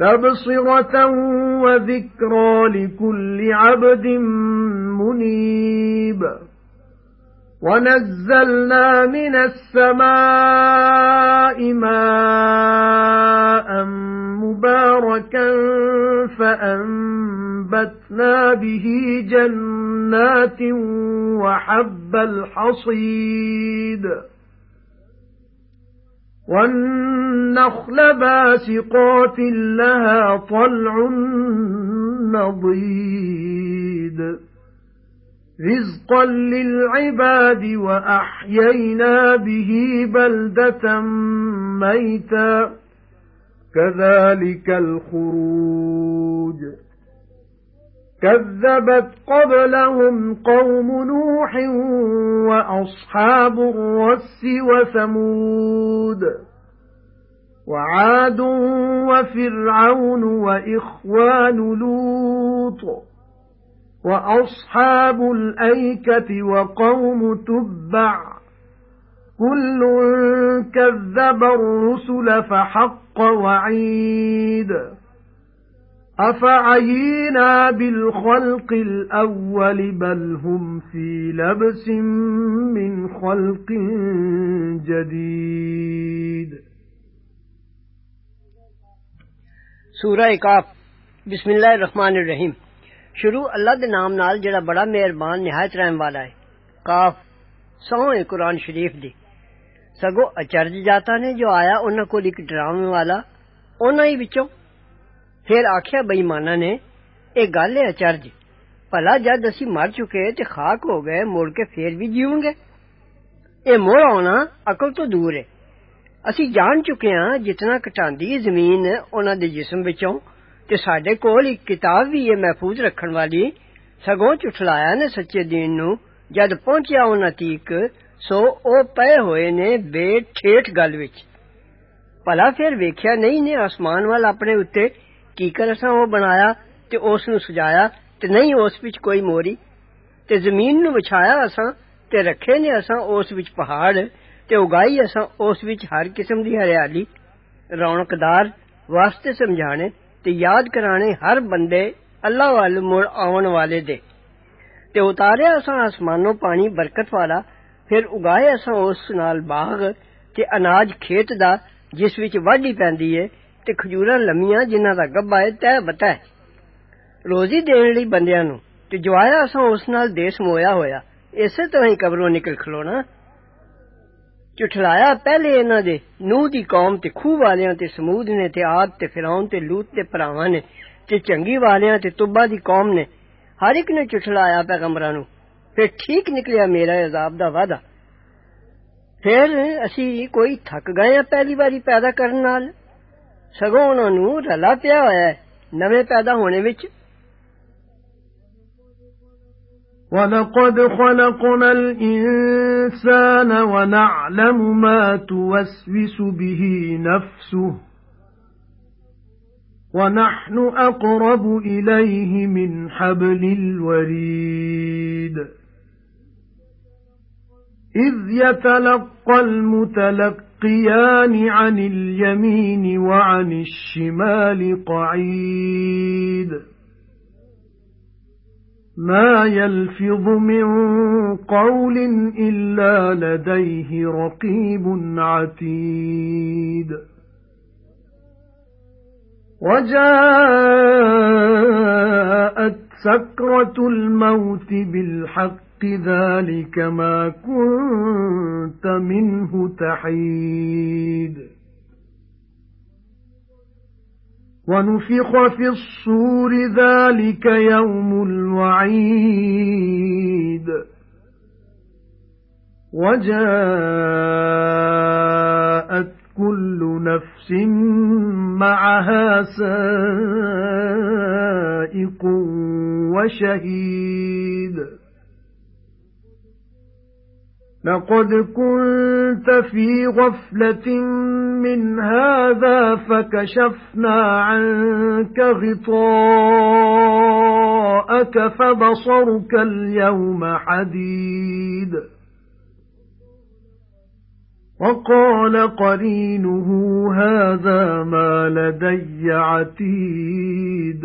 تَبْصِرَةً وَذِكْرَى لِكُلِّ عَبْدٍ مُنِيبٍ. وَنَزَّلْنَا مِنَ السَّمَاءِ مَاءً مُبَارَكًا فَأَنبَتْنَا بِهِ جَنَّاتٍ وَحَبَّ الْحَصِيدِ. وَالنَّخْلَ بَاسِقَاتٍ لَهَا طَلْعٌ نَضِيدٌ. رِزْقًا لِلْعِبَادِ وَأَحْيَيْنَا بِهِ بَلْدَةً مَيْتًا. كَذَلِكَ الْخُرُوجُ. كَذَّبَتْ قَبْلَهُمْ قَوْمُ نُوحٍ وَأَصْحَابُ الرَّسِّ وَثَمُودُ وَعَادٌ وَفِرْعَوْنُ وَإِخْوَانُ لُوطٍ وَأَصْحَابُ الْأَيْكَةِ وَقَوْمُ تُبَّعٍ كُلٌّ كَذَّبَ الرُّسُلَ فَحَقَّ وَعِيدِ أَفَعَيِينَا بِالْخَلْقِ الْأَوَّلِ بَلْ هُمْ فِي لَبْسٍ مِنْ خَلْقٍ جَدِيدٍ سورہ کاف۔ بسم اللہ الرحمن الرحیم۔ شروع اللہ دے نام نال جڑا بڑا مہربان، نہایت رحم والا ہے۔ کاف۔ سو ہے قرآن شریف دی۔ سگو اچرج جاتا نے جو آیا، انہاں کول ایک ڈراوے والا، انہاں ہی وچوں پھر آخیا بے ایماناں نے اے گل ہے اچرج بھلا جد اسی مر چکے تے خاک ہو گئے مڑ کے پھر بھی جیون گے اے مڑ آنا عقل تو دور ہے اسی جان چکے ہاں جتنا کٹاندی زمین انہاں دے جسم تے ساڈے کول کتاب بھی ہے محفوظ رکھن والی سگو چھٹلایا نے سچے دین نو جد پہنچیا انہاں تیک سو او پے ہوئے نے بے ٹھیک گل وچ پلا پھر ویکھیا نہیں نے آسمان وال اپنے کیکر اساں اوہ بنایا تے اس نو سجایا تے نہیں اس وچ کوئی موری تے زمین نو بچھایا اساں تے رکھے نے اساں اس وچ پہاڑ تے اگائی اساں اس وچ ہر قسم دی ہریالی، رونقدار واسطے سمجھانے تے یاد کرانے ہر بندے اللہ وال مڑ آون والے دے۔ تے اتاریا اساں آسمانوں پانی برکت والا، پھر اگائے اساں اس نال باغ تے اناج کھیت دا جس وچ واڈی پیندی ہے۔ ਏ ਤੇ ਖਜੂਰਾਂ ਲੰਮੀਆਂ ਜਿਨ੍ਹਾਂ ਦਾ ਗੱਭਾ ਏ ਤਹਿ ਬਤੈ ਰੋਜ਼ੀ ਦੇਣ ਲਈ ਬੰਦਿਆਂ ਨੂੰ ਤੇ ਜਵਾਇਆ ਅਸਾਂ ਉਸ ਨਾਲ ਦੇਸ ਮੋਇਆ ਹੋਇਆ ਇਸੇ ਤਰ੍ਹਾਂ ਹੀ ਕਬਰੋਂ ਨਿਕਲ ਖਲੋਣਾ ਝੁਠਲਾਇਆ ਪਹਿਲੇ ਇਹਨਾਂ ਦੇ ਨੂਹ ਦੀ ਕੌਮ ਤੇ ਖੂਹ ਵਾਲਿਆਂ ਤੇ ਸਮੂਦ ਨੇ ਤੇ ਆਦ ਤੇ ਫਿਰੌਨ ਤੇ ਲੂਤ ਦੇ ਭਰਾਵਾਂ ਨੇ ਤੇ ਚੰਗੀ ਵਾਲਿਆਂ ਤੇ ਤੁਬਾ ਦੀ ਕੌਮ ਨੇ ਹਰ ਇੱਕ ਨੇ ਝੁਠਲਾਇਆ ਪੈਗੰਬਰਾਂ ਨੂੰ ਫਿਰ ਠੀਕ ਨਿਕਲਿਆ ਮੇਰਾ ਅਜ਼ਾਬ ਦਾ ਵਾਦਾ ਫਿਰ ਅਸੀਂ ਕੋਈ ਥੱਕ ਗਏ ਆ ਪਹਿਲੀ ਵਾਰੀ ਪੈਦਾ ਕਰਨ ਨਾਲ ਸਗੋਂ ਉਹਨਾਂ ਨੂੰ ਰਲਾ ਪਿਆ ਹੋਇਆ ਹੈ ਨਵੇਂ ਪੈਦਾ ਹੋਣੇ ਵਿੱਚ وَلَقَدْ خَلَقْنَا الْإِنسَانَ وَنَعْلَمُ مَا تُوَسْوِسُ بِهِ نَفْسُهُ وَنَحْنُ أَقْرَبُ إِلَيْهِ مِنْ حَبْلِ الْوَرِيدِ إِذْ يَتَلَقَّى الْمُتَلَقِّيَانِ عَنِ الْيَمِينِ وَعَنِ الشِّمَالِ قَعِيدٌ. مَا يَلْفِظُ مِنْ قَوْلٍ إِلَّا لَدَيْهِ رَقِيبٌ عَتِيدٌ. وَجَاءَتْ سَكْرَةُ الْمَوْتِ بِالْحَقِّ ذَلِكَ مَا كُنتَ مِنْهُ تَحِيدُ. وَنُفِخَ فِي الصُّورِ ذَلِكَ يَوْمُ الْوَعِيدِ. وَجَاءَتْ كُلُّ نَفْسٍ مَعَهَا سَائِقٌ وَشَهِيدٌ. لَقَدْ كُنتَ فِي غَفْلَةٍ مِنْ هَذَا فَكَشَفْنَا عَنكَ غِطَاءَكَ فَبَصَرُكَ الْيَوْمَ حَدِيدٌ. وَقَالَ قَرِينُهُ هَذَا مَا لَدَيَّ عَتِيدٌ.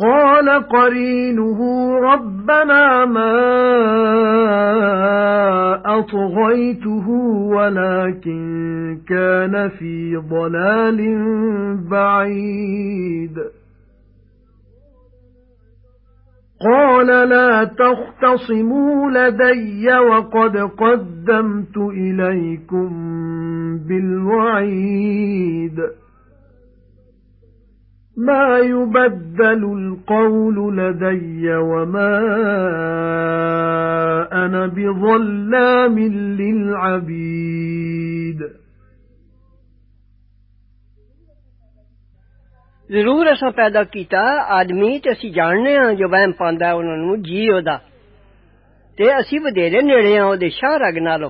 قَالَ قَرِينُهُ رَبَّنَا مَا أَطْغَيْتُهُ وَلَكِن كَانَ فِي ضَلَالٍ بَعِيدٍ. قَالَ لَا تَخْتَصِمُوا لَدَيَّ وَقَدْ قَدَّمْتُ إِلَيْكُمْ بِالْوَعِيدِ. مَا يُبَدَّلُ الْقَوْلُ لَدَيَّ وَمَا أَنَا بِظَلَّامٍ لِلْعَبِيدِ ਜ਼ਰੂਰ ਅਸਾਂ ਪੈਦਾ ਕੀਤਾ ਆਦਮੀ ਤੇ ਅਸੀਂ ਜਾਣਦੇ ਹਾਂ ਜੋ ਵਹਿਮ ਪਾਉਂਦਾ ਉਹਨਾਂ ਨੂੰ ਜੀ ਉਹਦਾ ਤੇ ਅਸੀਂ ਵਧੇਰੇ ਨੇੜੇ ਆ ਉਹਦੇ ਸ਼ਾਹ ਰਗ ਨਾਲੋਂ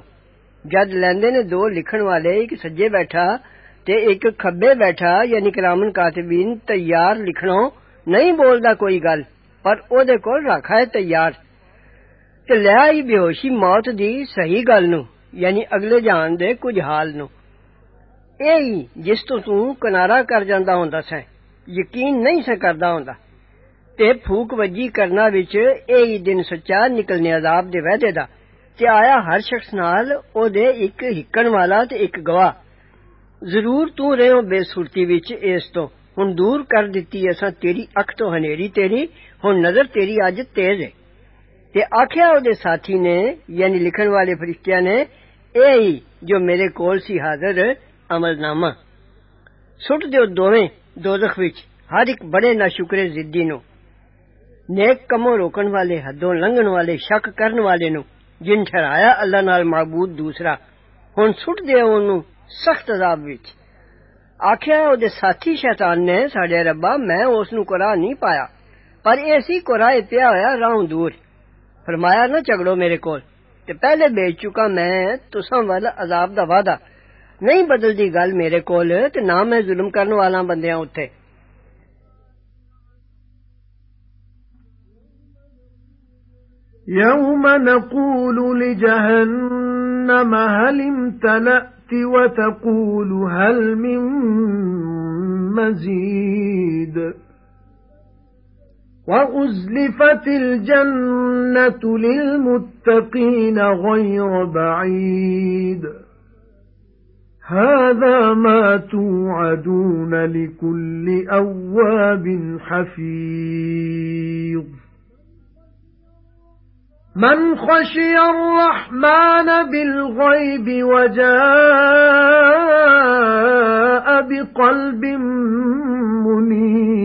ਜਦ ਲੈਂਦੇ ਨੇ ਦੋ ਲਿਖਣ ਵਾਲੇ ਇੱਕ ਸੱਜੇ ਬੈਠਾ تے ایک کھبے بیٹھا یعنی کرامن کاتبین تیار لکھنوں نہیں بولدا کوئی گل پر اودے کول رکھا ہے تیار تے لے آئی بیہوشی موت دی صحیح گل نو یعنی اگلے جان دے کچھ حال نو اے ہی جس تو تو کنارا کر جاندا ہوندا سیں یقین نہیں سے کردا ہوندا تے پھوک وجی قرنا وچ اے ہی دن سچا نکلنے عذاب دے وعدے دا تے آیا ہر شخص نال اودے ایک ہکن والا تے ایک گواہ ਜ਼ਰੂਰ ਤੂੰ ਰਹਿਓ ਬੇਸੁਰਤੀ ਵਿੱਚ ਇਸ ਤੋਂ ਹੁਣ ਦੂਰ ਕਰ ਦਿੱਤੀ ਅਸਾਂ ਤੇਰੀ ਅੱਖ ਤੋਂ ਹਨੇਰੀ ਤੇਰੀ ਹੁਣ ਨਜ਼ਰ ਤੇਰੀ ਅੱਜ ਤੇਜ਼ ਹੈ ਤੇ ਆਖਿਆ ਉਹਦੇ ਸਾਥੀ ਨੇ ਯਾਨੀ ਲਿਖਣ ਵਾਲੇ ਫਰਿਸ਼ਤਿਆਂ ਨੇ ਇਹ ਹੀ ਜੋ ਮੇਰੇ ਕੋਲ ਸੀ ਹਾਜ਼ਰ ਅਮਲਨਾਮਾ ਸੁੱਟ ਦਿਓ ਦੋਵੇਂ ਦੋਜ਼ਖ ਵਿੱਚ ਹਰ ਇੱਕ ਬੜੇ ਨਾ ਸ਼ੁਕਰੇ ਜ਼ਿੱਦੀ ਨੂੰ ਨੇਕ ਕਮੋਂ ਰੋਕਣ ਵਾਲੇ ਹੱਦੋਂ ਲੰਘਣ ਵਾਲੇ ਸ਼ੱਕ ਕਰਨ ਵਾਲੇ ਨੂੰ ਜਿਨ ਠਹਿਰਾਇਆ ਅੱਲਾ ਨਾਲ ਮਾਬੂਦ ਦੂਸਰਾ ਹੁਣ ਸੁੱਟ ਦਿਓ ਉਹਨੂੰ سخت عذاب وچ آخیا او ساتھی شیطان نے ساڈے ربا، میں اس نو کوراہ نہیں پایا۔ پر ایسی کوراہ پیا ہویا راہ دور۔ فرمایا، نہ جھگڑو میرے کول۔ تے پہلے بیچ چکا میں تساں والا عذاب دا وعدہ۔ نہیں بدلدی گل میرے کول، تے نہ میں ظلم کرن والا بندیاں اوتھے يوم نقول لجهنم هل امتلأت وَتَقُولُ هَلْ مِن مَّزِيدٍ وَأُزْلِفَتِ الْجَنَّةُ لِلْمُتَّقِينَ غَيْرَ بَعِيدٍ هَذَا مَا تُوعَدُونَ لِكُلِّ أَوَّابٍ حَفِيظٍ مَنْ خَشِيَ الرَّحْمَنَ بِالْغَيْبِ وَجَاءَ بِقَلْبٍ مُنِيبٍ.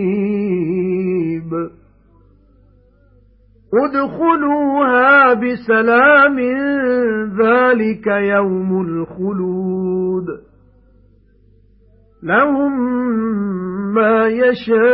ادخلوها بسلام ذلك يوم الخلود. لهم ما يشاءون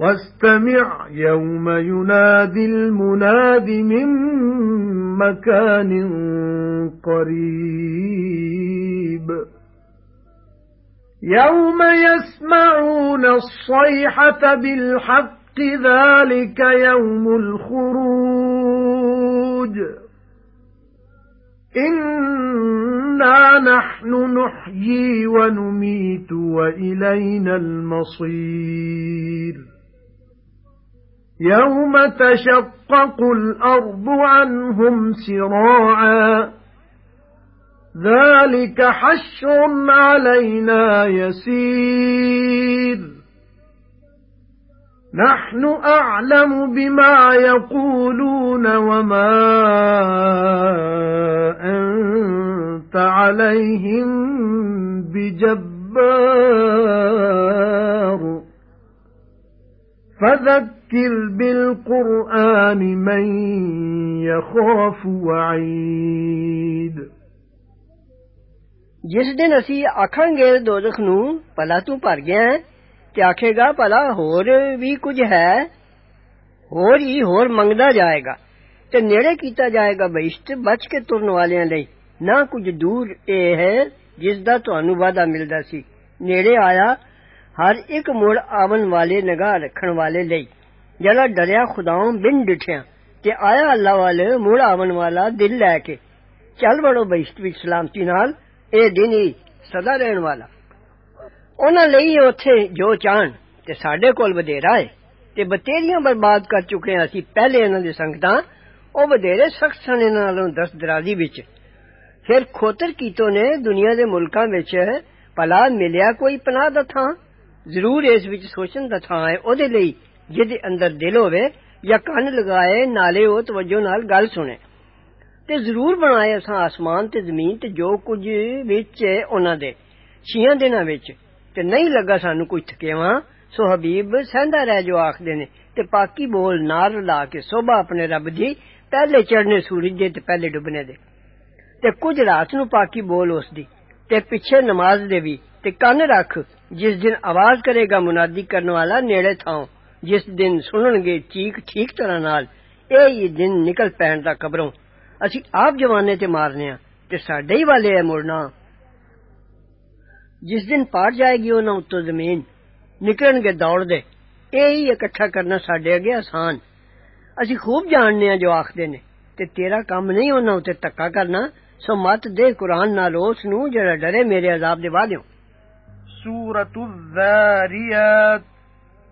وَاسْتَمِعْ يَوْمَ يُنَادِي الْمُنَادِ مِن مَّكَانٍ قَرِيبٍ. يَوْمَ يَسْمَعُونَ الصَّيْحَةَ بِالْحَقِّ ذَلِكَ يَوْمُ الْخُرُوجِ. إِنَّا نَحْنُ نُحْيِي وَنُمِيتُ وَإِلَيْنَا الْمَصِيرُ. يَوْمَ تَشَقَّقُ الْأَرْضُ عَنْهُمْ سِرَاعًا ذَلِكَ حَشْرٌ عَلَيْنَا يَسِيرٌ نَحْنُ أَعْلَمُ بِمَا يَقُولُونَ وَمَا أَنْتَ عَلَيْهِمْ بِجَبَّارٍ فَذَكِّرْ بِالْقُرْآنِ مَن يَخَافُ وَعِيدٍ ਜਿਸ ਦਿਨ ਅਸੀਂ ਆਖਾਂਗੇ ਦੋਜ਼ਖ ਨੂੰ ਭਲਾ ਤੂੰ ਭਰ ਗਿਆ ਤੇ ਆਖੇਗਾ ਭਲਾ ਹੋਰ ਵੀ ਕੁਝ ਹੈ ਹੋਰ ਹੀ ਹੋਰ ਮੰਗਦਾ ਜਾਏਗਾ ਤੇ ਨੇੜੇ ਕੀਤਾ ਜਾਏਗਾ ਬਹਿਸ਼ਤ ਬਚ ਕੇ ਤੁਰਨ ਵਾਲਿਆਂ ਲਈ ਨਾ ਕੁਝ ਦੂਰ ਇਹ ਹੈ ਜਿਸ ਦਾ ਤੁਹਾਨੂੰ ਵਾਦਾ ਮਿਲਦਾ ਸੀ ਨੇੜੇ ਆਇਆ ਹਰ ਇੱਕ ਮੁੜ ਆਵਣ ਵਾਲੇ ਨਿਗਾਹ ਰੱਖਣ ਵਾਲੇ ਲਈ جلا ڈریا خداؤں بن ڈٹھیا تے آیا اللہ والے مڑ آون والا دل لے کے۔ چل وڑو بہشت وچ سلامتی نال، اے دن ہی سدا رہن والا۔ انہاں لئی جو چاہن تے ساڈے کول بدھیرا اے تے بتیریاں برباد کر چکے ہیں اسی پہلے انہاں دے سنگتاں، او بدھیرے سخت سن انہاں نالوں دست درازی وچ۔ پھر کھوتر کیتو نے دنیا دے ملکاں وچ پلا ملیا کوئی پناہ دا تھاں، ضرور اس وچ سوچن دا تھاں اے اودے لئی ਜਿਹਦੇ ਅੰਦਰ ਦਿਲ ਹੋਵੇ ਜਾਂ ਕੰਨ ਲਗਾਏ ਨਾਲੇ ਉਹ ਤਵੱਜੋ ਨਾਲ ਗੱਲ ਸੁਣੇ ਤੇ ਜ਼ਰੂਰ ਬਣਾਏ ਅਸਾਂ ਆਸਮਾਨ ਤੇ ਜ਼ਮੀਨ ਤੇ ਜੋ ਕੁਝ ਵਿੱਚ ਉਹਨਾਂ ਦੇ ਛੀਆਂ ਦਿਨਾਂ ਵਿੱਚ ਤੇ ਨਹੀਂ ਲੱਗਾ ਸਾਨੂੰ ਕੋਈ ਥਕੇਵਾ ਸੋ ਹਬੀਬ ਸਹਿੰਦਾ ਰਹਿ ਜੋ ਆਖਦੇ ਨੇ ਤੇ ਪਾਕੀ ਬੋਲ ਨਾਰ ਲਾ ਕੇ ਸੋਭਾ ਆਪਣੇ ਰੱਬ ਦੀ ਪਹਿਲੇ ਚੜਨੇ ਸੂਰਜ ਦੇ ਤੇ ਪਹਿਲੇ ਡੁੱਬਣੇ ਦੇ ਤੇ ਕੁਝ ਰਾਤ ਨੂੰ ਪਾਕੀ ਬੋਲ ਉਸ ਦੀ ਤੇ ਪਿੱਛੇ ਨਮਾਜ਼ ਦੇ ਵੀ ਤੇ ਕੰਨ ਰੱਖ ਜਿਸ ਦਿਨ ਆਵਾਜ਼ ਕਰੇਗਾ ਮੁਨਾਦੀ ਕਰਨ ਵਾਲਾ ਨੇੜੇ ਥਾਂ جس دن سنن گے چیخ ٹھیک طرح نال، اے یہ دن نکل پہن دا قبروں۔ اسی آپ جوانے تے مارنے ہیں تے ساڑے ہی والے ہیں مرنا جس دن پار جائے گی ہونا اتو زمین، نکلن گے دوڑ دے۔ اے ہی اکٹھا کرنا ساڈے اگے آسان۔ اسی خوب جاننے ہیں جو آکھدے نے تے تیرا کام نہیں ہونا اتے تکا کرنا، سو مت دے قرآن نال اس نو جڑا ڈرے میرے عذاب دے وعدوں سورة الذاریات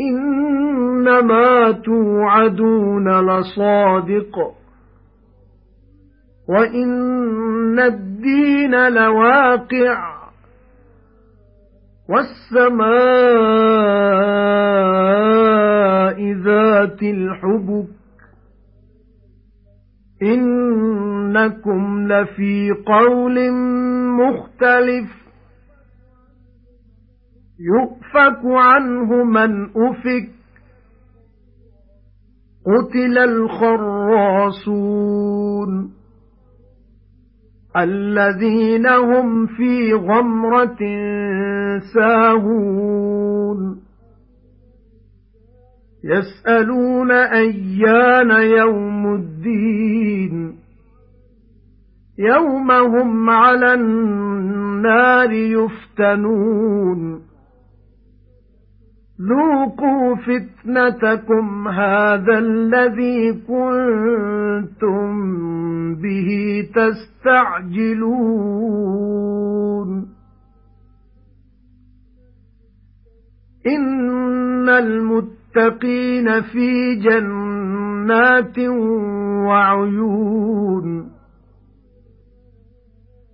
إنما توعدون لصادق. وإن الدين لواقع. وَالسَّمَاءِ ذَاتِ الْحُبُكِ. إِنَّكُمْ لَفِي قَوْلٍ مُخْتَلِفٍ. يُؤْفَكُ عَنْهُ مَنْ أُفِكَ قُتِلَ الْخَرَّاصُونَ الَّذِينَ هُمْ فِي غَمْرَةٍ سَاهُونَ يَسْأَلُونَ أَيَّانَ يَوْمُ الدِّينِ يَوْمَ هُمْ عَلَى النَّارِ يُفْتَنُونَ ذوقوا فتنتكم هذا الذي كنتم به تستعجلون. إن المتقين في جنات وعيون.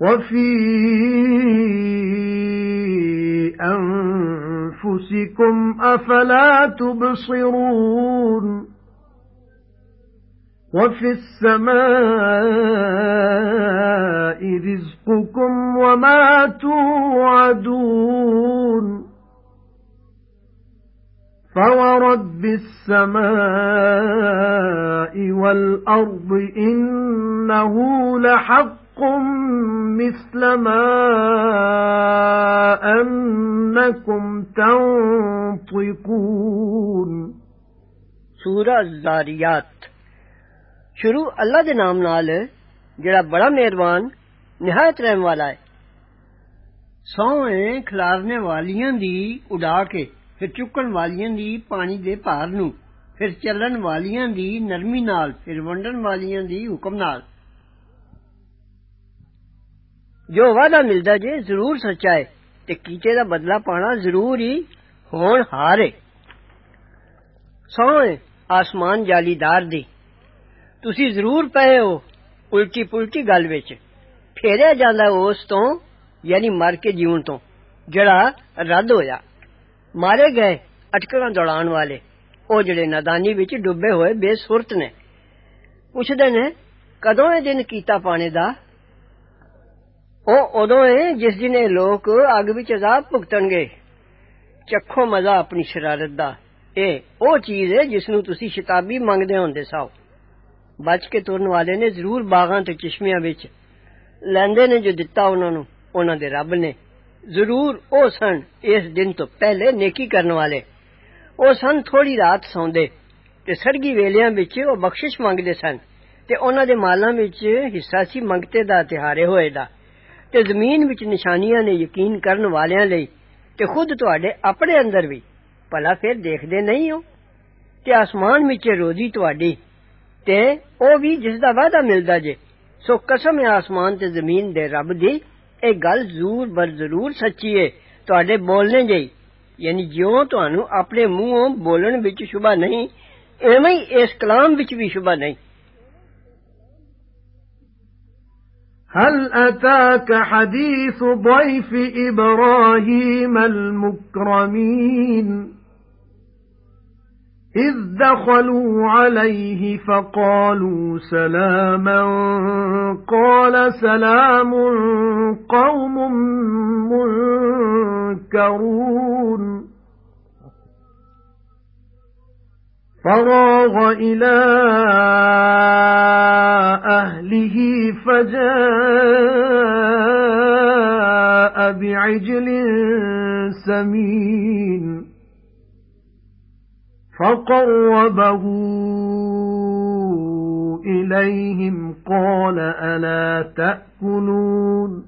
وَفِي أَنفُسِكُمْ أَفَلَا تُبْصِرُونَ وَفِي السَّمَاءِ رِزْقُكُمْ وَمَا تُوعَدُونَ فَوَرَبِّ السَّمَاءِ وَالْأَرْضِ إِنَّهُ لَحَقٌّ مِثْلَ مَا أَنَّكُمْ تَنطِقُونَ سورہ الزاریات شروع اللہ دے نام نال جڑا بڑا مہربان نہایت رحم والا ہے ਸੌਂ ਖਿਲਾਰਨੇ ਵਾਲੀਆਂ ਦੀ ਉਡਾ ਕੇ ਫਿਰ ਚੁੱਕਣ ਵਾਲੀਆਂ ਦੀ ਪਾਣੀ ਦੇ ਭਾਰ ਨੂੰ ਫਿਰ ਚੱਲਣ ਵਾਲੀਆਂ ਦੀ ਨਰਮੀ ਨਾਲ ਫਿਰ ਵੰਡਣ ਵਾਲੀਆਂ ਦੀ ਹੁਕਮ ਨਾਲ ਜੋ ਵਾਦਾ ਮਿਲਦਾ ਜੇ ਜ਼ਰੂਰ ਸੱਚਾ ਹੈ ਤੇ ਕੀਤੇ ਦਾ ਬਦਲਾ ਪਾਣਾ ਜ਼ਰੂਰ ਹੀ ਹੋਣ ਹਾਰੇ ਸੌਂ ਆਸਮਾਨ ਜਾਲੀਦਾਰ ਦੀ ਤੁਸੀਂ ਜ਼ਰੂਰ ਪਏ ਹੋ ਉਲਟੀ ਪੁਲਟੀ ਗੱਲ ਵਿੱਚ ਫੇਰਿਆ ਜਾਂਦਾ ਉਸ ਤੋਂ ਯਾਨੀ ਮਰ ਕੇ ਜੀਉਣ ਤੋਂ ਜਿਹੜਾ ਰੱਦ ਹੋਇਆ ਮਾਰੇ ਗਏ ਅਟਕਲਾਂ ਦੌੜਾਉਣ ਵਾਲੇ ਉਹ ਜਿਹੜੇ ਨਾਦਾਨੀ ਵਿੱਚ ਡੁੱਬੇ ਹੋਏ ਬੇਸੁਰਤ ਨੇ ਪੁੱਛਦੇ ਨੇ ਕਦੋਂ ਇਹ ਦਿਨ ਕੀਤਾ ਪਾਣੇ ਦਾ ਉਹ ਉਦੋਂ ਹੈ ਜਿਸ ਦਿਨ ਇਹ ਲੋਕ ਅੱਗ ਵਿੱਚ ਅਜ਼ਾਬ ਭੁਗਤਣਗੇ ਚੱਖੋ ਮਜ਼ਾ ਆਪਣੀ ਸ਼ਰਾਰਤ ਦਾ ਇਹ ਉਹ ਚੀਜ਼ ਹੈ ਜਿਸ ਨੂੰ ਤੁਸੀਂ ਸ਼ਿਤਾਬੀ ਮੰਗਦੇ ਹੁੰਦੇ ਸਾਓ ਬਚ ਕੇ ਤੁਰਨ ਵਾਲੇ ਨੇ ਜ਼ਰੂਰ ਬਾਗਾਂ ਤੇ ਚਸ਼ਮਿਆਂ ਵਿੱਚ ਲੈਂਦੇ ਨੇ ਜੋ ਦਿੱਤਾ ਉਹਨਾਂ ਨੂੰ ਉਹਨਾਂ ਦੇ ਰੱਬ ਨੇ ਜ਼ਰੂਰ ਉਹ ਸਨ ਇਸ ਦਿਨ ਤੋਂ ਪਹਿਲੇ ਨੇਕੀ ਕਰਨ ਵਾਲੇ ਉਹ ਸਨ ਥੋੜੀ ਰਾਤ ਸੌਂਦੇ ਤੇ ਸਰਗੀ ਵੇਲਿਆਂ ਵਿੱਚ ਉਹ ਬਖਸ਼ਿਸ਼ ਮੰਗਦੇ ਸਨ ਤੇ ਉਹਨਾਂ ਦੇ ਮਾਲਾਂ ਵਿੱਚ ਹਿੱਸਾ ਸੀ ਮੰਗਤੇ ਦਾ ਤਿਹਾਰੇ ਹੋਏ ਦਾ ਤੇ ਜ਼ਮੀਨ ਵਿੱਚ ਨਿਸ਼ਾਨੀਆਂ ਨੇ ਯਕੀਨ ਕਰਨ ਵਾਲਿਆਂ ਲਈ ਤੇ ਖੁਦ ਤੁਹਾਡੇ ਆਪਣੇ ਅੰਦਰ ਵੀ ਭਲਾ ਫਿਰ ਦੇਖਦੇ ਨਹੀਂ ਹੋ ਤੇ ਆਸਮਾਨ ਵਿੱਚ ਰੋਜ਼ੀ ਤੁਹਾਡੀ ਤੇ ਉਹ ਵੀ ਜਿਸ ਦਾ ਵਾਅਦਾ ਮਿਲਦਾ ਜੇ ਸੋ ਕਸਮ ਹੈ ਆਸਮਾਨ ਤੇ ਜ਼ਮੀਨ ਦੇ ਰੱਬ ਦੀ ਇਹ ਗੱਲ ਜ਼ਰੂਰ ਬਰ ਜ਼ਰੂਰ ਸੱਚੀ ਹੈ ਤੁਹਾਡੇ ਬੋਲਣੇ ਜਈ ਯਾਨੀ ਜਿਉਂ ਤੁਹਾਨੂੰ ਆਪਣੇ ਮੂੰਹੋਂ ਬੋਲਣ ਵਿੱਚ ਸ਼ੁਬਾ ਨਹੀਂ ਐਵੇਂ ਹੀ ਇਸ ਕਲਾਮ ਵਿੱਚ ਵੀ ਸ਼ੁਬਾ ਨਹੀਂ هل أتاك حديث ضيف إبراهيم المكرمين؟ إِذْ دَخَلُوا عَلَيْهِ فَقَالُوا سَلَامًا قَالَ سَلَامٌ قَوْمٌ مُنكَرُونَ. فَرَاغَ إِلَى أَهْلِهِ فَجَاءَ بِعِجْلٍ سَمِينٍ فَقَرَّبَهُ إِلَيْهِمْ قَالَ أَلَا تَأْكُلُونَ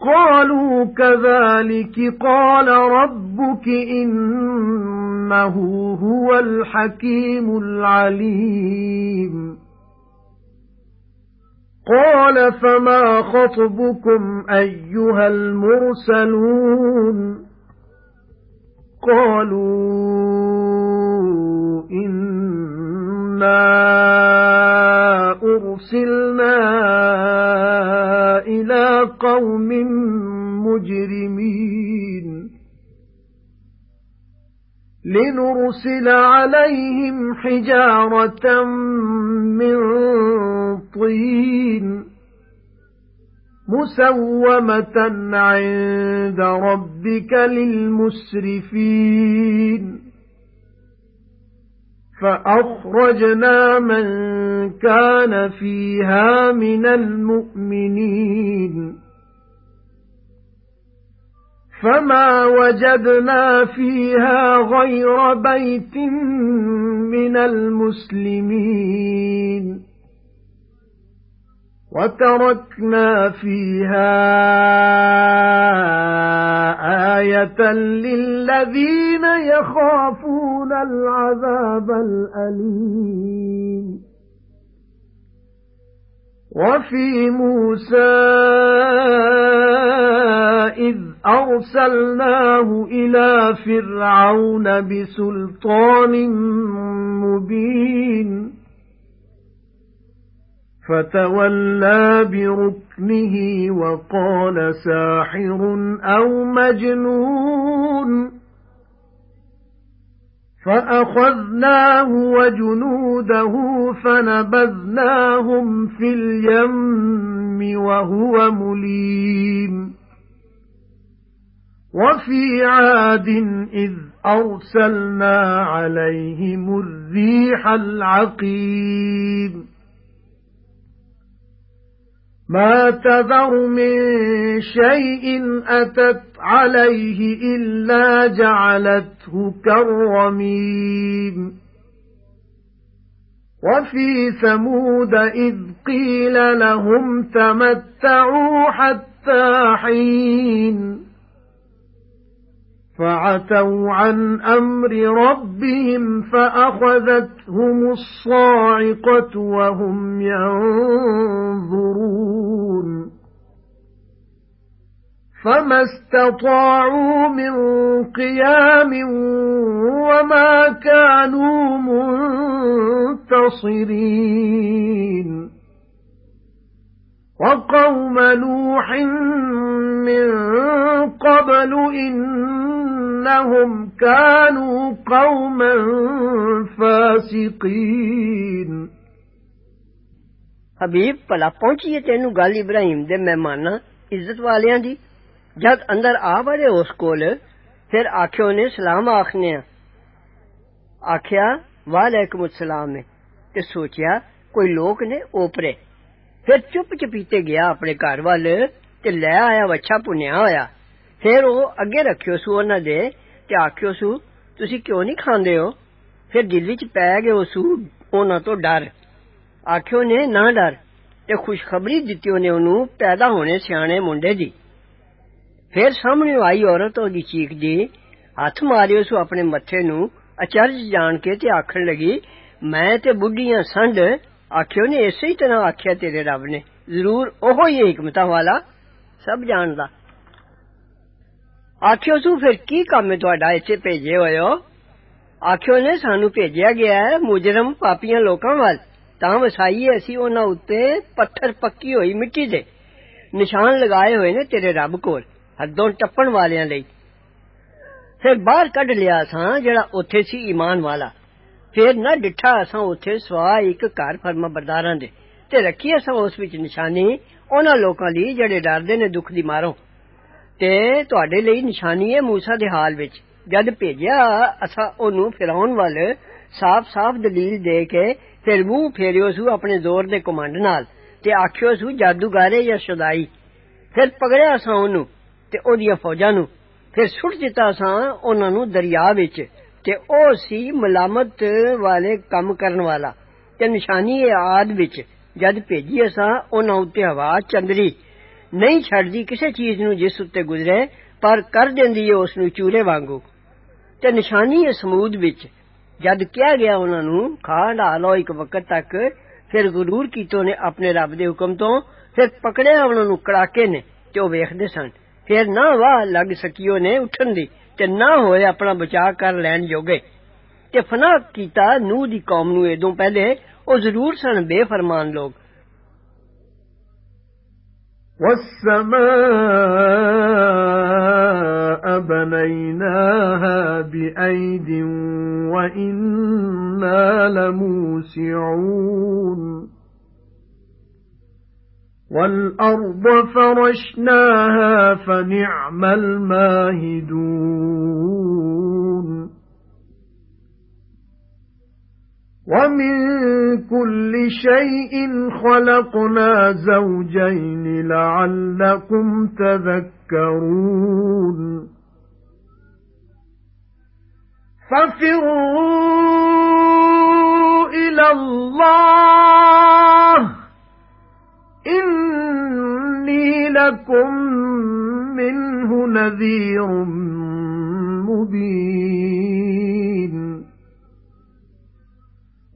قَالُوا كَذَلِكِ قَالَ رَبُّكِ إِنَّهُ هُوَ الْحَكِيمُ الْعَلِيمُ. قَالَ فَمَا خَطْبُكُمْ أَيُّهَا الْمُرْسَلُونَ؟ قَالُوا إِنَّا أُرْسِلْنَا قَوْمٍ مُجْرِمِينَ لِنُرْسِلَ عَلَيْهِمْ حِجَارَةً مِّن طِينٍ مُسَوَّمَةً عِندَ رَبِّكَ لِلْمُسْرِفِينَ فَأَخْرَجْنَا مَن كَانَ فِيهَا مِنَ الْمُؤْمِنِينَ. فَمَا وَجَدْنَا فِيهَا غَيْرَ بَيْتٍ مِنَ الْمُسْلِمِينَ. وَتَرَكْنَا فِيهَا آيَةً لِلَّذِينَ يَخَافُونَ الْعَذَابَ الْأَلِيمَ. وَفِي مُوسَى إِذْ أَرْسَلْنَاهُ إِلَى فِرْعَوْنَ بِسُلْطَانٍ مُبِينٍ. فَتَوَلَّى بِرُكْنِهِ وَقَالَ سَاحِرٌ أَوْ مَجْنُونٌ فَأَخَذْنَاهُ وَجُنُودَهُ فَنَبَذْنَاهُمْ فِي الْيَمِّ وَهُوَ مُلِيمٌ وَفِي عَادٍ إِذْ أَرْسَلْنَا عَلَيْهِمُ الرِّيحَ الْعَقِيمَ مَا تَذَرُ مِن شَيْءٍ أَتَتْ عَلَيْهِ إِلَّا جَعَلَتْهُ كَالرَّمِيمِ. وَفِي ثَمُودَ إِذْ قِيلَ لَهُمْ تَمَتَّعُوا حَتَّى حِينٍ فَعَتَوْا عَن أَمْرِ رَبِّهِمْ فَأَخَذَتْهُمُ الصَّاعِقَةُ وَهُمْ يَنظُرُونَ. فَمَا اسْتَطَاعُوا مِنْ قِيَامٍ وَمَا كَانُوا مُنْتَصِرِينَ. وَقَوْمَ نُوحٍ مِنْ قَبْلُ إِنَّهُمْ كَانُوا قَوْمًا فَاسِقِينَ حبیب ਭਲਾ ਪਹੁੰਚੀ ਏ ਤੈਨੂੰ ਗੱਲ ਇਬਰਾਹੀਮ ਦੇ ਮਹਿਮਾਨਾਂ ਇੱਜ਼ਤ ਵਾਲਿਆਂ ਦੀ ਜਦ ਅੰਦਰ ਆ ਵੜੇ ਉਸ ਕੋਲ ਫਿਰ ਆਖਿਓ ਨੇ ਸਲਾਮ ਆਖਨੇ ਆ ਆਖਿਆ ਵਾਲੇਕੁਮ ਸਲਾਮ ਤੇ ਸੋਚਿਆ ਕੋਈ ਲੋਕ ਨੇ ਓਪਰੇ ਫਿਰ ਚੁੱਪ ਚਪੀਤੇ ਗਿਆ ਆਪਣੇ ਘਰ ਵੱਲ ਤੇ ਲੈ ਆਇਆ ਵੱਛਾ ਪੁੰਨਿਆ ਹੋਇਆ ਫਿਰ ਉਹ ਅੱਗੇ ਰੱਖਿਓ ਸੂ ਉਹਨਾਂ ਦੇ ਤੇ ਆਖਿਓ ਸੂ ਤੁਸੀਂ ਕਿਉਂ ਨਹੀਂ ਖਾਂਦੇ ਹੋ ਫਿਰ ਦਿਲ ਵਿੱਚ ਪੈ ਗਿਆ ਸੂ ਉਹਨਾਂ ਤੋਂ ਡਰ ਆਖਿਓ ਨੇ ਨਾ ਡਰ ਤੇ ਖੁਸ਼ਖਬਰੀ ਦਿੱਤੀ ਉਹਨੇ ਉਹਨੂੰ ਪੈਦਾ ਹੋਣੇ ਸਿਆਣੇ ਮੁੰਡੇ ਦੀ ਫਿਰ ਸਾਹਮਣੇ ਆਈ ਔਰਤ ਉਹਦੀ ਚੀਕਦੀ ਹੱਥ ਮਾਰਿਓ ਸੂ ਆਪਣੇ ਮੱਥੇ ਨੂੰ ਅਚਰਜ ਜਾਣ ਕੇ ਤੇ ਆਖਣ ਲੱਗੀ ਮੈਂ ਤੇ ਬੁੱਢੀਆਂ ਸੰਢ ਆਖਿਓ ਨੇ ਇਸੇ ਹੀ ਤਰ੍ਹਾਂ ਆਖਿਆ ਤੇਰੇ ਰੱਬ ਨੇ ਜ਼ਰੂਰ ਉਹੋ ਹੀ ਹਕਮਤਾਂ ਵਾਲਾ ਸਭ ਜਾਣਦਾ ਆਖਿਓ ਤੂੰ ਫਿਰ ਕੀ ਕੰਮ ਹੈ ਤੁਹਾਡਾ ਇੱਥੇ ਭੇਜੇ ਹੋਏ ਹੋ ਆਖਿਓ ਨੇ ਸਾਨੂੰ ਭੇਜਿਆ ਗਿਆ ਹੈ ਮੁਜਰਮ ਪਾਪੀਆਂ ਲੋਕਾਂ ਵੱਲ ਤਾਂ ਵਸਾਈਏ ਅਸੀਂ ਉਹਨਾਂ ਉੱਤੇ ਪੱਥਰ ਪੱਕੀ ਹੋਈ ਮਿੱਟੀ ਦੇ ਨਿਸ਼ਾਨ ਲਗਾਏ ਹੋਏ ਨੇ ਤੇਰੇ ਰੱਬ ਕੋਲ ਹੱਦੋਂ ਟੱਪਣ ਵਾਲਿਆਂ ਲਈ ਫਿਰ ਬਾਹਰ ਕੱਢ ਲਿਆ ਸਾਂ ਜਿਹੜਾ ਉੱਥੇ ਸੀ ਈਮਾਨ ਵਾਲਾ ਫਿਰ ਨਾ ਡਿੱਠਾ ਅਸਾਂ ਉੱਥੇ ਸਵਾ ਇੱਕ ਘਰ ਫਰਮਾ ਬਰਦਾਰਾਂ ਦੇ ਤੇ ਰੱਖੀ ਅਸਾਂ ਉਸ ਵਿੱਚ ਨਿਸ਼ਾਨੀ ਉਹਨਾਂ ਲੋਕਾਂ ਲਈ ਜਿਹੜੇ ਡਰਦੇ ਨੇ ਦੁੱਖ ਦੀ ਮਾਰੋਂ ਤੇ ਤੁਹਾਡੇ ਲਈ ਨਿਸ਼ਾਨੀ ਹੈ موسی ਦੇ ਹਾਲ ਵਿੱਚ ਜਦ ਭੇਜਿਆ ਅਸਾਂ ਉਹਨੂੰ ਫਿਰੌਨ ਵੱਲ ਸਾਫ਼-ਸਾਫ਼ ਦਲੀਲ ਦੇ ਕੇ ਫਿਰ ਮੂੰਹ ਫੇਰਿਓ ਸੂ ਆਪਣੇ ਜ਼ੋਰ ਦੇ ਕਮਾਂਡ ਨਾਲ ਤੇ ਆਖਿਓ ਸੂ ਜਾਦੂਗਾਰੇ ਜਾਂ ਸ਼ਦਾਈ ਫਿਰ ਪਕੜਿਆ ਅਸਾਂ ਉਹਨੂੰ ਤੇ ਉਹਦੀਆਂ ਫੌਜਾਂ ਨੂੰ ਫਿਰ ਸੁੱਟ ਦਿੱਤਾ ਅਸਾਂ ਉਹਨਾਂ ਨੂੰ ਦਰਿਆ ਵਿੱਚ ਤੇ ਉਹ ਸੀ ਮਲਾਮਤ ਵਾਲੇ ਕੰਮ ਕਰਨ ਵਾਲਾ ਤੇ ਨਿਸ਼ਾਨੀ ਹੈ ਆਦ ਵਿੱਚ ਜਦ ਭੇਜੀ ਅਸਾਂ ਉਹਨਾਂ ਉੱਤੇ ਹਵਾ ਚੰਦਰੀ نہیں چڈدی کسی چیز نو جس اتنے گزرے، پر کر دینی اس نو چولہے وانگو۔ نشانی ہے سمود وچ، جد کہیا گیا انہاں نو کھا لا لو ایک وقت تک، پھر غرور کیتو نے اپنے رب دے حکم تو، پھر پکڑیا انہاں نو کڑاکے نے، تے او ویکھدے سن۔ پھر نہ واہ لگ سکیو نے اٹھن دی، تے نہ ہوئے اپنا بچا کر لین جوگے۔ تے فنا کیتا نوح دی قوم نو ادوں پہلے، او ضرور سن بے فرمان لوگ۔ وَالسَّمَاءَ بَنَيْنَاهَا بِأَيْدٍ وَإِنَّا لَمُوسِعُونَ. وَالْأَرْضَ فَرَشْنَاهَا فَنِعْمَ الْمَاهِدُونَ. وَمِن كُلِّ شَيْءٍ خَلَقْنَا زَوْجَيْنِ لَعَلَّكُمْ تَذَكَّرُونَ فَفِرُّوا إِلَى اللَّهِ إِنِّي لَكُمْ مِنْهُ نَذِيرٌ مُبِينٌ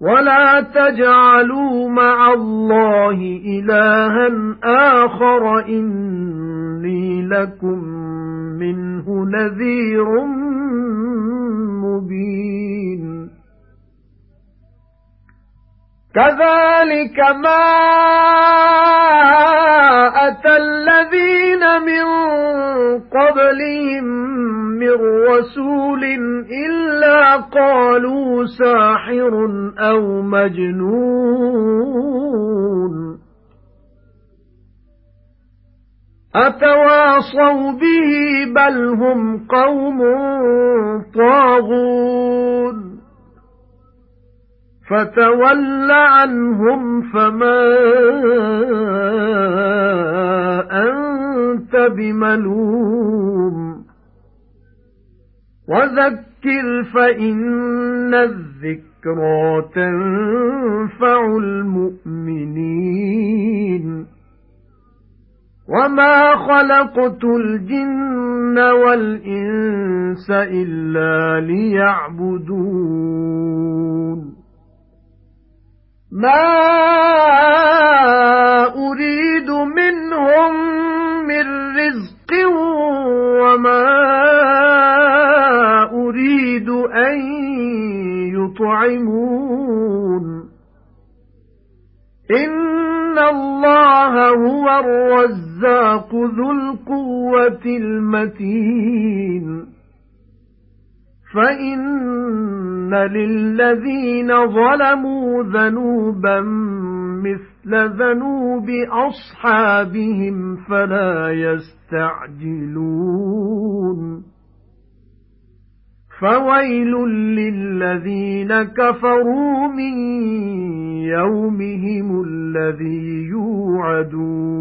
وَلَا تَجْعَلُوا مَعَ اللَّهِ إِلَٰهًا آخَرَ إِنِّي لَكُمْ مِنْهُ نَذِيرٌ مُبِينٌ كَذَلِكَ مَا أَتَى الَّذِينَ مِن قَبْلِهِم مِّن رَّسُولٍ إِلَّا قَالُوا سَاحِرٌ أَوْ مَجْنُونٌ. أَتَوَاصَوْا بِهِ بَلْ هُمْ قَوْمٌ طَاغُونَ. فَتَوَلَّ عَنْهُمْ فَمَا أَنْتَ بِمَلُومٍ. وَذَكِّرْ فَإِنَّ الذِّكْرَى تَنفَعُ الْمُؤْمِنِينَ. وَمَا خَلَقْتُ الْجِنَّ وَالْإِنسَ إِلَّا لِيَعْبُدُونِ. مَا يُطْعِمُونَ إِنَّ اللَّهَ هُوَ الرَّزَّاقُ ذُو الْقُوَّةِ الْمَتِينُ. فَإِنَّ لِلَّذِينَ ظَلَمُوا ذَنُوبًا مِثْلَ ذَنُوبِ أَصْحَابِهِمْ فَلَا يَسْتَعْجِلُونَ. فَوَيْلٌ لِّلَّذِينَ كَفَرُوا مِن يَوْمِهِمُ الَّذِي يُوعَدُونَ.